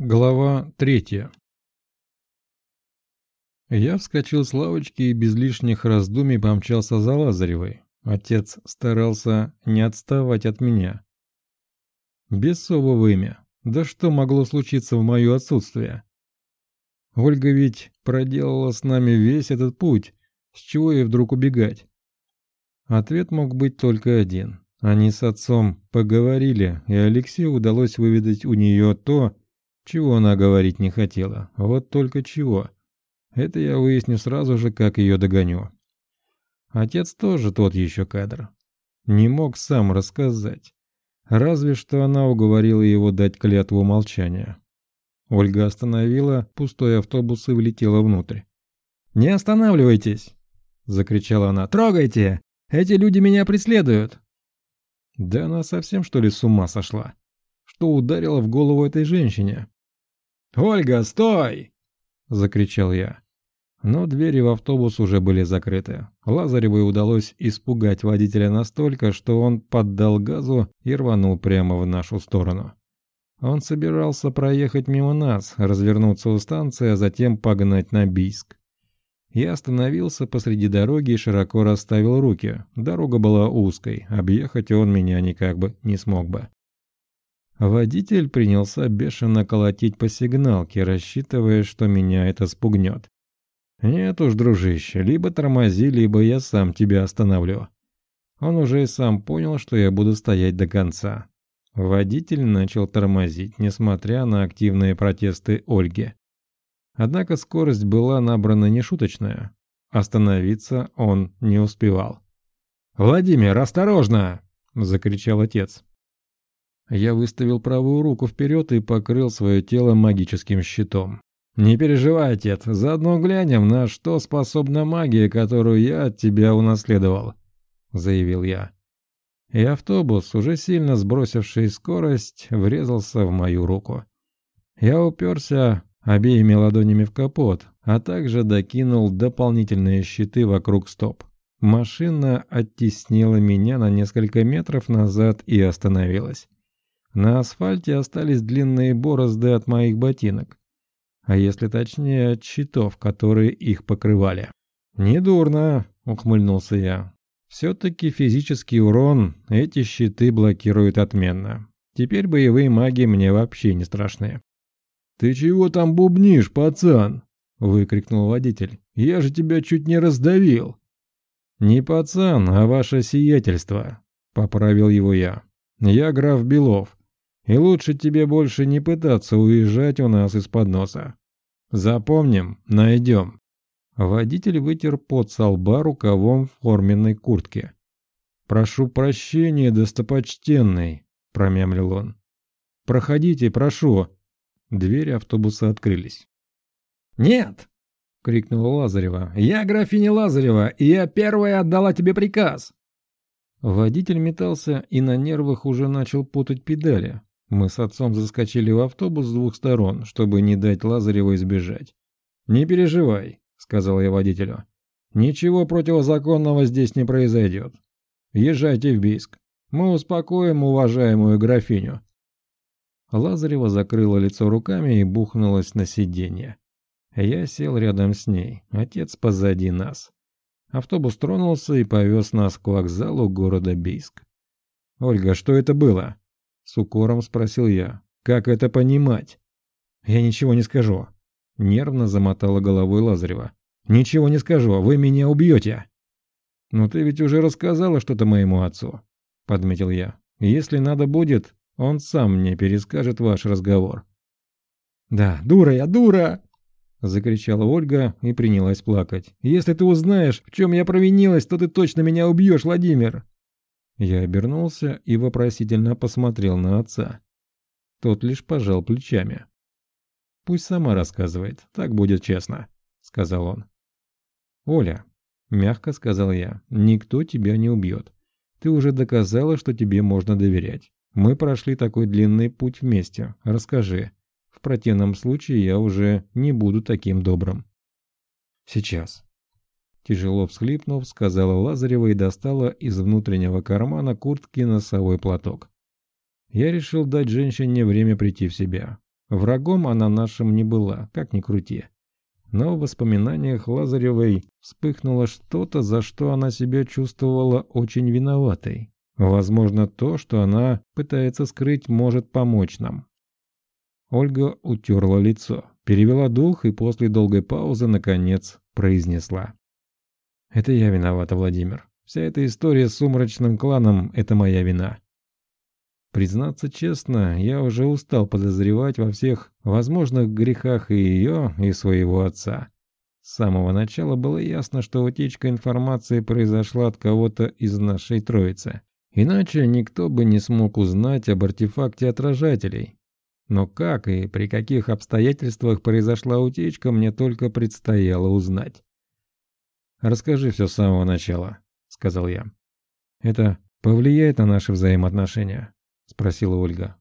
Глава третья Я вскочил с лавочки и без лишних раздумий помчался за Лазаревой. Отец старался не отставать от меня. Бесово имя. Да что могло случиться в мое отсутствие? Ольга ведь проделала с нами весь этот путь. С чего ей вдруг убегать? Ответ мог быть только один. Они с отцом поговорили, и Алексею удалось выведать у нее то, чего она говорить не хотела. Вот только чего. Это я выясню сразу же, как ее догоню. Отец тоже тот еще кадр. Не мог сам рассказать. Разве что она уговорила его дать клятву молчания. Ольга остановила пустой автобус и влетела внутрь. «Не останавливайтесь!» — закричала она. «Трогайте! Эти люди меня преследуют!» Да она совсем что ли с ума сошла? Что ударила в голову этой женщине? «Ольга, стой!» — закричал я. Но двери в автобус уже были закрыты. Лазаревой удалось испугать водителя настолько, что он поддал газу и рванул прямо в нашу сторону. Он собирался проехать мимо нас, развернуться у станции, а затем погнать на Бийск. Я остановился посреди дороги и широко расставил руки. Дорога была узкой, объехать он меня никак бы не смог бы. Водитель принялся бешено колотить по сигналке, рассчитывая, что меня это спугнет. «Нет уж, дружище, либо тормози, либо я сам тебя остановлю». Он уже и сам понял, что я буду стоять до конца. Водитель начал тормозить, несмотря на активные протесты Ольги. Однако скорость была набрана нешуточная. Остановиться он не успевал. «Владимир, осторожно!» — закричал отец. Я выставил правую руку вперед и покрыл свое тело магическим щитом. «Не переживай, отец, заодно глянем, на что способна магия, которую я от тебя унаследовал», — заявил я. И автобус, уже сильно сбросивший скорость, врезался в мою руку. Я уперся обеими ладонями в капот, а также докинул дополнительные щиты вокруг стоп. Машина оттеснила меня на несколько метров назад и остановилась. На асфальте остались длинные борозды от моих ботинок. А если точнее, от щитов, которые их покрывали. «Недурно», — ухмыльнулся я. «Все-таки физический урон эти щиты блокируют отменно. Теперь боевые маги мне вообще не страшны». «Ты чего там бубнишь, пацан?» — выкрикнул водитель. «Я же тебя чуть не раздавил!» «Не пацан, а ваше сиятельство», — поправил его я. «Я граф Белов, и лучше тебе больше не пытаться уезжать у нас из-под носа. Запомним, найдем». Водитель вытер пот со лба рукавом форменной куртке. «Прошу прощения, достопочтенный», — промямлил он. «Проходите, прошу», Двери автобуса открылись. «Нет!» — крикнула Лазарева. «Я графиня Лазарева, и я первая отдала тебе приказ!» Водитель метался и на нервах уже начал путать педали. Мы с отцом заскочили в автобус с двух сторон, чтобы не дать Лазареву избежать. «Не переживай», — сказал я водителю. «Ничего противозаконного здесь не произойдет. Езжайте в Бийск. Мы успокоим уважаемую графиню. Лазарева закрыла лицо руками и бухнулась на сиденье. Я сел рядом с ней, отец позади нас. Автобус тронулся и повез нас к вокзалу города Бийск. «Ольга, что это было?» С укором спросил я. «Как это понимать?» «Я ничего не скажу», — нервно замотала головой Лазарева. «Ничего не скажу, вы меня убьете!» «Но ты ведь уже рассказала что-то моему отцу», — подметил я. «Если надо будет, он сам мне перескажет ваш разговор». «Да, дура я, дура!» — закричала Ольга и принялась плакать. «Если ты узнаешь, в чем я провинилась, то ты точно меня убьешь, Владимир!» Я обернулся и вопросительно посмотрел на отца. Тот лишь пожал плечами. «Пусть сама рассказывает, так будет честно», — сказал он. «Оля», — мягко сказал я, — «никто тебя не убьет. Ты уже доказала, что тебе можно доверять. Мы прошли такой длинный путь вместе. Расскажи. В противном случае я уже не буду таким добрым. Сейчас. Тяжело всхлипнув, сказала Лазарева и достала из внутреннего кармана куртки носовой платок. Я решил дать женщине время прийти в себя. Врагом она нашим не была, как ни крути. Но в воспоминаниях Лазаревой вспыхнуло что-то, за что она себя чувствовала очень виноватой. Возможно, то, что она пытается скрыть, может помочь нам. Ольга утерла лицо, перевела дух и после долгой паузы, наконец, произнесла. «Это я виновата, Владимир. Вся эта история с сумрачным кланом – это моя вина. Признаться честно, я уже устал подозревать во всех возможных грехах и ее, и своего отца. С самого начала было ясно, что утечка информации произошла от кого-то из нашей троицы. Иначе никто бы не смог узнать об артефакте отражателей. Но как и при каких обстоятельствах произошла утечка, мне только предстояло узнать. «Расскажи все с самого начала», — сказал я. «Это повлияет на наши взаимоотношения?» — спросила Ольга.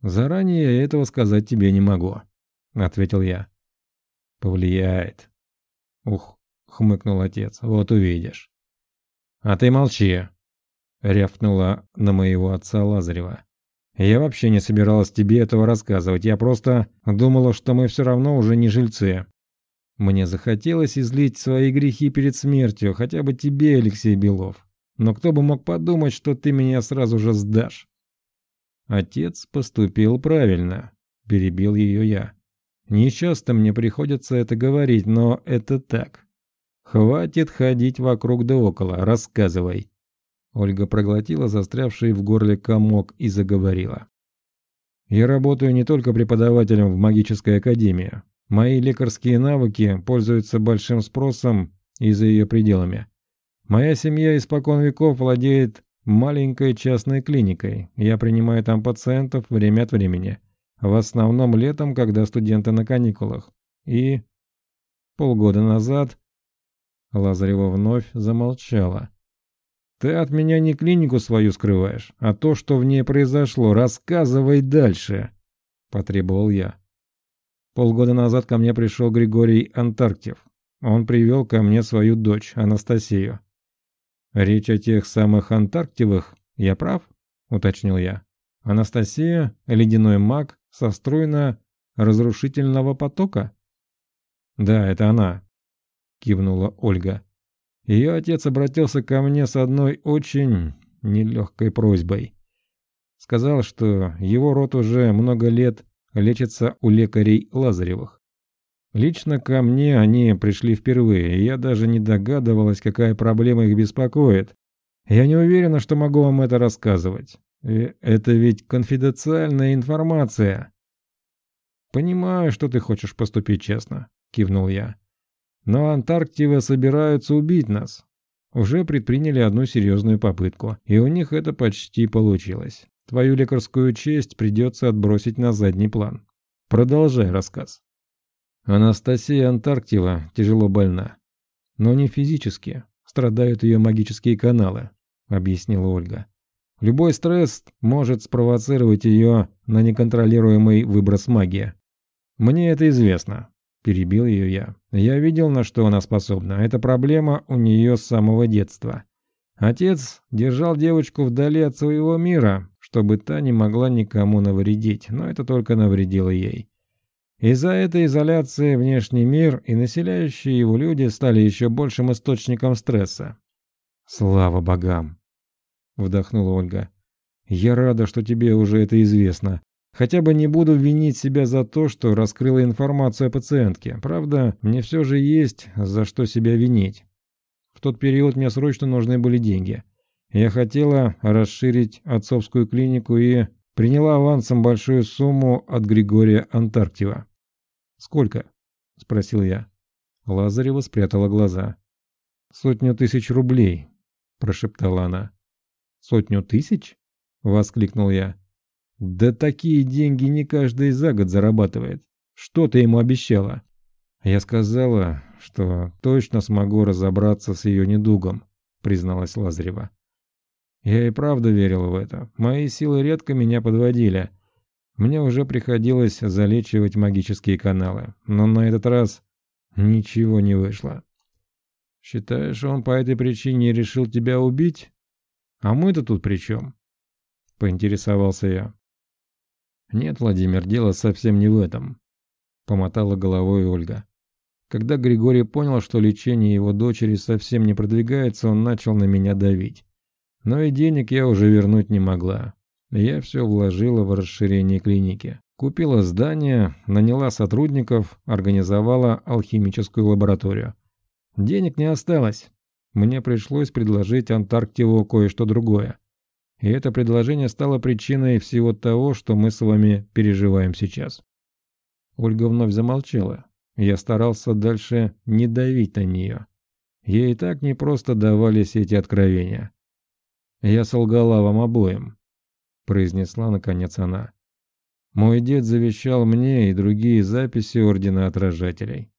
«Заранее я этого сказать тебе не могу», — ответил я. «Повлияет». «Ух», — хмыкнул отец, — «вот увидишь». «А ты молчи», — рявкнула на моего отца Лазарева. «Я вообще не собиралась тебе этого рассказывать, я просто думала, что мы все равно уже не жильцы». Мне захотелось излить свои грехи перед смертью, хотя бы тебе, Алексей Белов. Но кто бы мог подумать, что ты меня сразу же сдашь? Отец поступил правильно, перебил ее я. Не часто мне приходится это говорить, но это так. Хватит ходить вокруг да около, рассказывай. Ольга проглотила застрявший в горле комок и заговорила. Я работаю не только преподавателем в магической академии. Мои лекарские навыки пользуются большим спросом и за ее пределами. Моя семья испокон веков владеет маленькой частной клиникой. Я принимаю там пациентов время от времени. В основном летом, когда студенты на каникулах. И полгода назад Лазарева вновь замолчала. «Ты от меня не клинику свою скрываешь, а то, что в ней произошло. Рассказывай дальше!» – потребовал я. Полгода назад ко мне пришел Григорий Антарктив. Он привел ко мне свою дочь, Анастасию. «Речь о тех самых Антарктивах, я прав?» – уточнил я. «Анастасия – ледяной маг со стройно-разрушительного потока?» «Да, это она», – кивнула Ольга. Ее отец обратился ко мне с одной очень нелегкой просьбой. Сказал, что его род уже много лет лечится у лекарей Лазаревых. Лично ко мне они пришли впервые, и я даже не догадывалась, какая проблема их беспокоит. Я не уверена, что могу вам это рассказывать. И это ведь конфиденциальная информация. «Понимаю, что ты хочешь поступить честно», — кивнул я. «Но Антарктива собираются убить нас. Уже предприняли одну серьезную попытку, и у них это почти получилось. Твою лекарскую честь придется отбросить на задний план. Продолжай рассказ». Анастасия Антарктива тяжело больна. Но не физически. Страдают ее магические каналы, объяснила Ольга. Любой стресс может спровоцировать ее на неконтролируемый выброс магии. Мне это известно, перебил ее я. Я видел, на что она способна. Эта проблема у нее с самого детства. Отец держал девочку вдали от своего мира, чтобы та не могла никому навредить, но это только навредило ей. Из-за этой изоляции внешний мир и населяющие его люди стали еще большим источником стресса. «Слава богам!» — вдохнула Ольга. «Я рада, что тебе уже это известно. Хотя бы не буду винить себя за то, что раскрыла информацию о пациентке. Правда, мне все же есть за что себя винить. В тот период мне срочно нужны были деньги. Я хотела расширить отцовскую клинику и приняла авансом большую сумму от Григория Антарктива. «Сколько?» – спросил я. Лазарева спрятала глаза. «Сотню тысяч рублей», – прошептала она. «Сотню тысяч?» – воскликнул я. «Да такие деньги не каждый за год зарабатывает. Что ты ему обещала?» «Я сказала, что точно смогу разобраться с ее недугом», — призналась Лазарева. «Я и правда верила в это. Мои силы редко меня подводили. Мне уже приходилось залечивать магические каналы, но на этот раз ничего не вышло. Считаешь, он по этой причине решил тебя убить? А мы-то тут при чем? Поинтересовался я. «Нет, Владимир, дело совсем не в этом», — помотала головой Ольга. Когда Григорий понял, что лечение его дочери совсем не продвигается, он начал на меня давить. Но и денег я уже вернуть не могла. Я все вложила в расширение клиники. Купила здание, наняла сотрудников, организовала алхимическую лабораторию. Денег не осталось. Мне пришлось предложить Антарктиву кое-что другое. И это предложение стало причиной всего того, что мы с вами переживаем сейчас. Ольга вновь замолчала. Я старался дальше не давить на нее. Ей и так не просто давались эти откровения. «Я солгала вам обоим», — произнесла наконец она. «Мой дед завещал мне и другие записи Ордена Отражателей.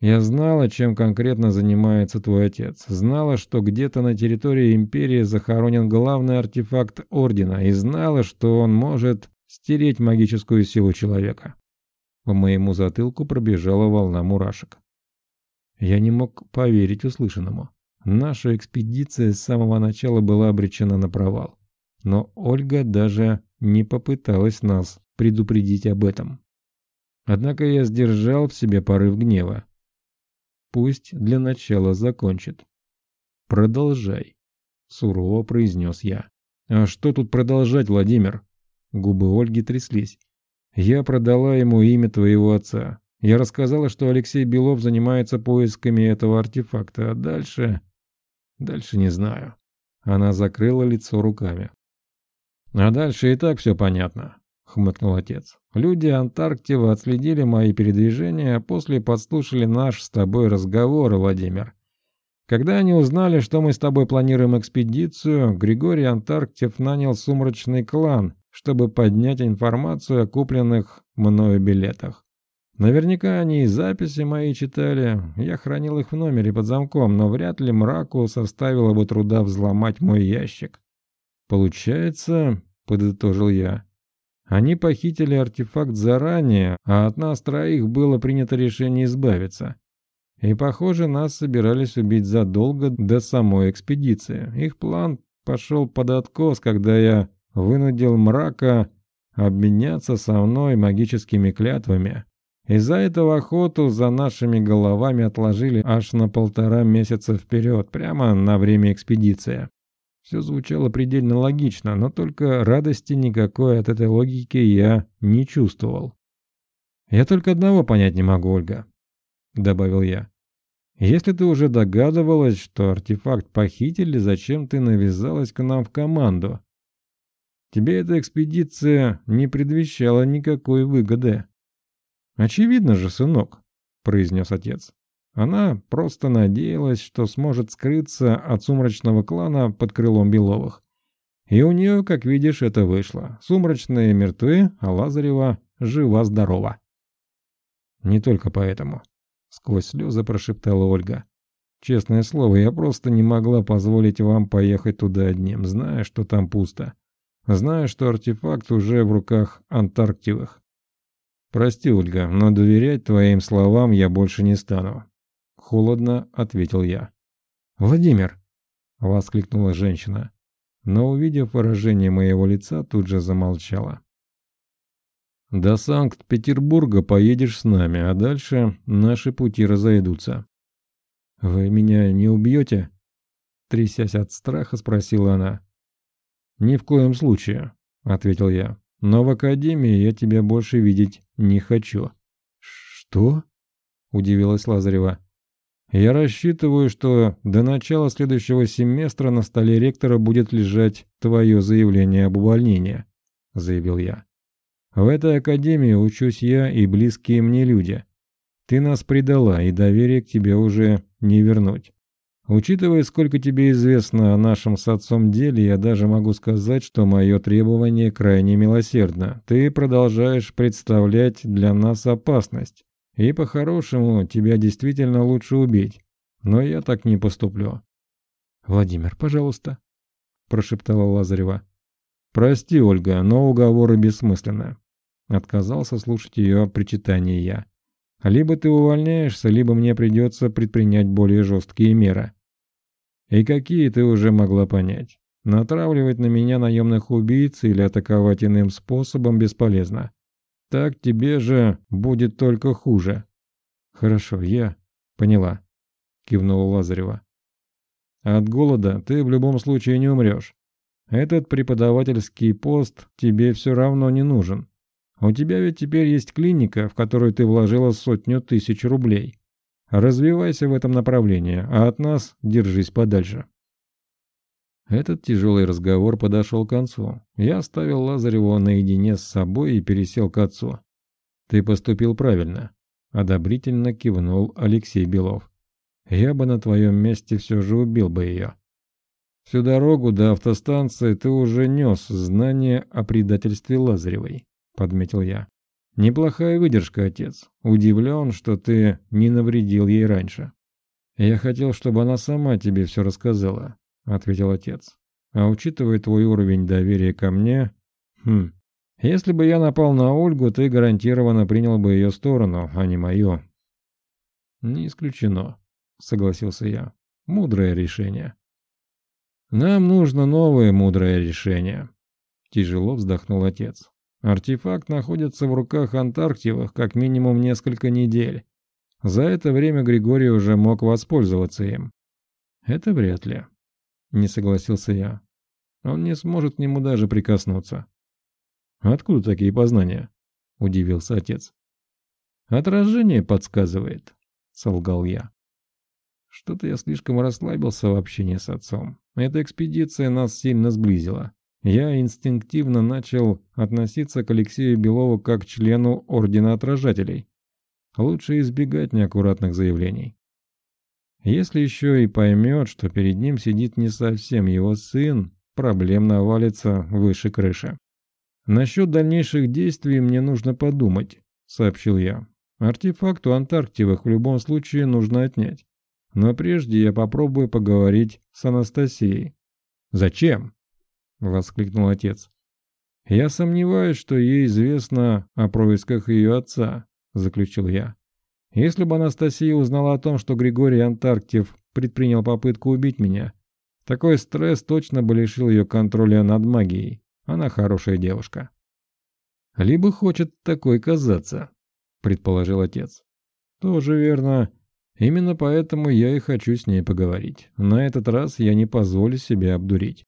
Я знала, чем конкретно занимается твой отец. Знала, что где-то на территории Империи захоронен главный артефакт Ордена, и знала, что он может стереть магическую силу человека. По моему затылку пробежала волна мурашек. Я не мог поверить услышанному. Наша экспедиция с самого начала была обречена на провал. Но Ольга даже не попыталась нас предупредить об этом. Однако я сдержал в себе порыв гнева. Пусть для начала закончит. «Продолжай», — сурово произнес я. «А что тут продолжать, Владимир?» Губы Ольги тряслись. «Я продала ему имя твоего отца. Я рассказала, что Алексей Белов занимается поисками этого артефакта, а дальше... Дальше не знаю». Она закрыла лицо руками. «А дальше и так все понятно хмыкнул отец. «Люди Антарктивы отследили мои передвижения, а после подслушали наш с тобой разговор, Владимир. Когда они узнали, что мы с тобой планируем экспедицию, Григорий Антарктив нанял сумрачный клан, чтобы поднять информацию о купленных мною билетах. Наверняка они и записи мои читали, я хранил их в номере под замком, но вряд ли мраку составило бы труда взломать мой ящик. Получается, подытожил я, они похитили артефакт заранее, а от нас троих было принято решение избавиться. И, похоже, нас собирались убить задолго до самой экспедиции. Их план пошел под откос, когда я вынудил мрака обменяться со мной магическими клятвами. Из-за этого охоту за нашими головами отложили аж на полтора месяца вперед, прямо на время экспедиции. Все звучало предельно логично, но только радости никакой от этой логики я не чувствовал. «Я только одного понять не могу, Ольга», — добавил я. «Если ты уже догадывалась, что артефакт похитили, зачем ты навязалась к нам в команду? Тебе эта экспедиция не предвещала никакой выгоды». «Очевидно же, сынок», — произнес отец. Она просто надеялась, что сможет скрыться от сумрачного клана под крылом Беловых. И у нее, как видишь, это вышло. Сумрачные мертвы, а Лазарева жива-здорова. Не только поэтому. Сквозь слезы прошептала Ольга. Честное слово, я просто не могла позволить вам поехать туда одним, зная, что там пусто. Зная, что артефакт уже в руках Антарктивых. Прости, Ольга, но доверять твоим словам я больше не стану. Холодно ответил я. «Владимир!» — воскликнула женщина, но, увидев выражение моего лица, тут же замолчала. «До Санкт-Петербурга поедешь с нами, а дальше наши пути разойдутся». «Вы меня не убьете?» Трясясь от страха, спросила она. «Ни в коем случае», — ответил я. «Но в академии я тебя больше видеть не хочу». «Что?» — удивилась Лазарева. Я рассчитываю, что до начала следующего семестра на столе ректора будет лежать твое заявление об увольнении», — заявил я. «В этой академии учусь я и близкие мне люди. Ты нас предала, и доверие к тебе уже не вернуть. Учитывая, сколько тебе известно о нашем с отцом деле, я даже могу сказать, что мое требование крайне милосердно. Ты продолжаешь представлять для нас опасность. И по-хорошему тебя действительно лучше убить. Но я так не поступлю. «Владимир, пожалуйста», — прошептала Лазарева. «Прости, Ольга, но уговоры бессмысленны». Отказался слушать ее причитание я. «Либо ты увольняешься, либо мне придется предпринять более жесткие меры». «И какие ты уже могла понять?» Натравливать на меня наемных убийц или атаковать иным способом бесполезно. Так тебе же будет только хуже. Хорошо, я поняла, кивнула Лазарева. От голода ты в любом случае не умрешь. Этот преподавательский пост тебе все равно не нужен. У тебя ведь теперь есть клиника, в которую ты вложила сотню тысяч рублей. Развивайся в этом направлении, а от нас держись подальше. Этот тяжелый разговор подошел к концу. Я оставил Лазарева наедине с собой и пересел к отцу. «Ты поступил правильно», — одобрительно кивнул Алексей Белов. «Я бы на твоем месте все же убил бы ее». Всю дорогу до автостанции ты уже нес знание о предательстве Лазаревой, подметил я. Неплохая выдержка, отец. Удивлен, что ты не навредил ей раньше. Я хотел, чтобы она сама тебе все рассказала, — ответил отец. «А учитывая твой уровень доверия ко мне... Хм... Если бы я напал на Ольгу, ты гарантированно принял бы ее сторону, а не мою». «Не исключено», — согласился я. «Мудрое решение». «Нам нужно новое мудрое решение», — тяжело вздохнул отец. «Артефакт находится в руках Антарктивах как минимум несколько недель. За это время Григорий уже мог воспользоваться им». «Это вряд ли», не согласился я. Он не сможет к нему даже прикоснуться. Откуда такие познания? Удивился отец. Отражение подсказывает, солгал я. Что-то я слишком расслабился в общении с отцом. Эта экспедиция нас сильно сблизила. Я инстинктивно начал относиться к Алексею Белову как члену Ордена Отражателей. Лучше избегать неаккуратных заявлений. Если еще и поймет, что перед ним сидит не совсем его сын, проблем навалится выше крыши. «Насчет дальнейших действий мне нужно подумать», — сообщил я. «Артефакт у Антарктивых в любом случае нужно отнять. Но прежде я попробую поговорить с Анастасией». «Зачем?» — воскликнул отец. «Я сомневаюсь, что ей известно о происках ее отца», — заключил я. Если бы Анастасия узнала о том, что Григорий Антарктив предпринял попытку убить меня, такой стресс точно бы лишил ее контроля над магией. Она хорошая девушка. Либо хочет такой казаться, предположил отец. Тоже верно. Именно поэтому я и хочу с ней поговорить. На этот раз я не позволю себе обдурить.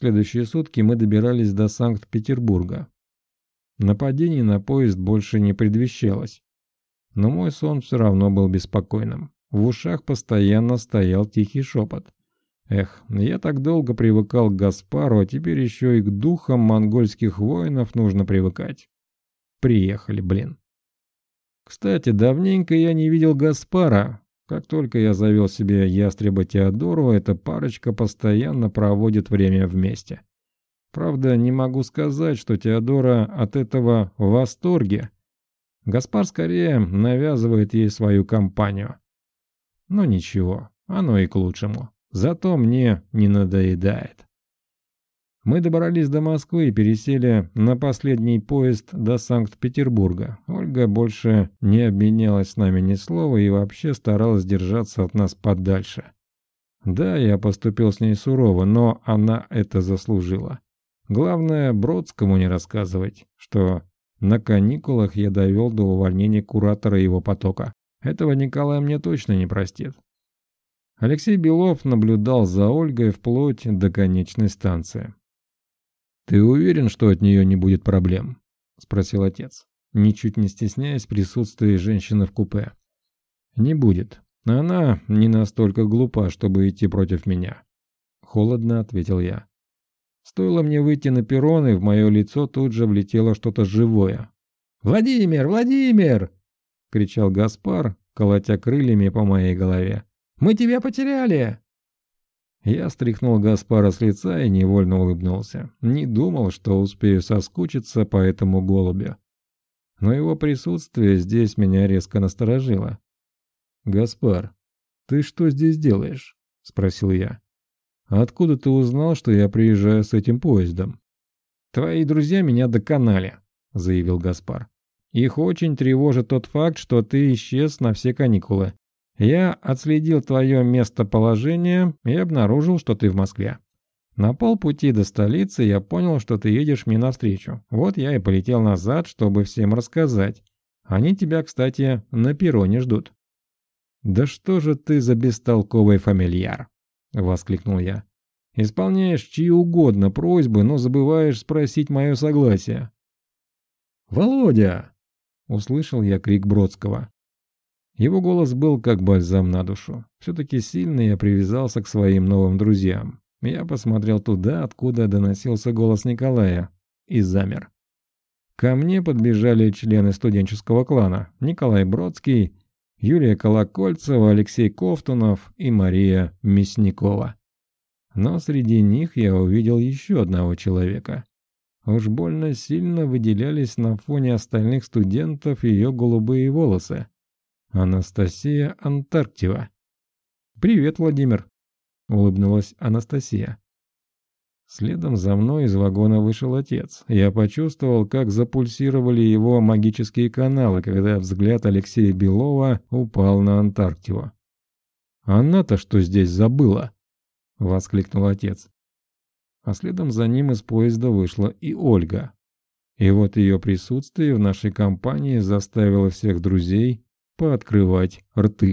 Следующие сутки мы добирались до Санкт-Петербурга. Нападений на поезд больше не предвещалось. Но мой сон все равно был беспокойным. В ушах постоянно стоял тихий шепот. Эх, я так долго привыкал к Гаспару, а теперь еще и к духам монгольских воинов нужно привыкать. Приехали, блин. Кстати, давненько я не видел Гаспара. Как только я завел себе ястреба Теодору, эта парочка постоянно проводит время вместе. Правда, не могу сказать, что Теодора от этого в восторге. Гаспар скорее навязывает ей свою компанию. Но ничего, оно и к лучшему. Зато мне не надоедает. Мы добрались до Москвы и пересели на последний поезд до Санкт-Петербурга. Ольга больше не обменялась с нами ни слова и вообще старалась держаться от нас подальше. Да, я поступил с ней сурово, но она это заслужила. Главное, Бродскому не рассказывать, что на каникулах я довел до увольнения куратора его потока. Этого Николай мне точно не простит. Алексей Белов наблюдал за Ольгой вплоть до конечной станции. «Ты уверен, что от нее не будет проблем?» – спросил отец, ничуть не стесняясь присутствия женщины в купе. «Не будет. Она не настолько глупа, чтобы идти против меня», – холодно ответил я. Стоило мне выйти на перрон, и в мое лицо тут же влетело что-то живое. «Владимир! Владимир!» — кричал Гаспар, колотя крыльями по моей голове. «Мы тебя потеряли!» Я стряхнул Гаспара с лица и невольно улыбнулся. Не думал, что успею соскучиться по этому голубю. Но его присутствие здесь меня резко насторожило. «Гаспар, ты что здесь делаешь?» — спросил я. «Откуда ты узнал, что я приезжаю с этим поездом?» «Твои друзья меня доконали», — заявил Гаспар. «Их очень тревожит тот факт, что ты исчез на все каникулы. Я отследил твое местоположение и обнаружил, что ты в Москве. На полпути до столицы я понял, что ты едешь мне навстречу. Вот я и полетел назад, чтобы всем рассказать. Они тебя, кстати, на перроне ждут». «Да что же ты за бестолковый фамильяр?» — воскликнул я. «Исполняешь чьи угодно просьбы, но забываешь спросить мое согласие». «Володя!» — услышал я крик Бродского. Его голос был как бальзам на душу. Все-таки сильно я привязался к своим новым друзьям. Я посмотрел туда, откуда доносился голос Николая, и замер. Ко мне подбежали члены студенческого клана Николай Бродский, Юлия Колокольцева, Алексей Ковтунов и Мария Мясникова. Но среди них я увидел еще одного человека. Уж больно сильно выделялись на фоне остальных студентов ее голубые волосы. Анастасия Антарктива. «Привет, Владимир», — улыбнулась Анастасия. Следом за мной из вагона вышел отец. Я почувствовал, как запульсировали его магические каналы, когда взгляд Алексея Белова упал на Антарктиду. «Она-то что здесь забыла?» — воскликнул отец. А следом за ним из поезда вышла и Ольга. И вот ее присутствие в нашей компании заставило всех друзей пооткрывать рты.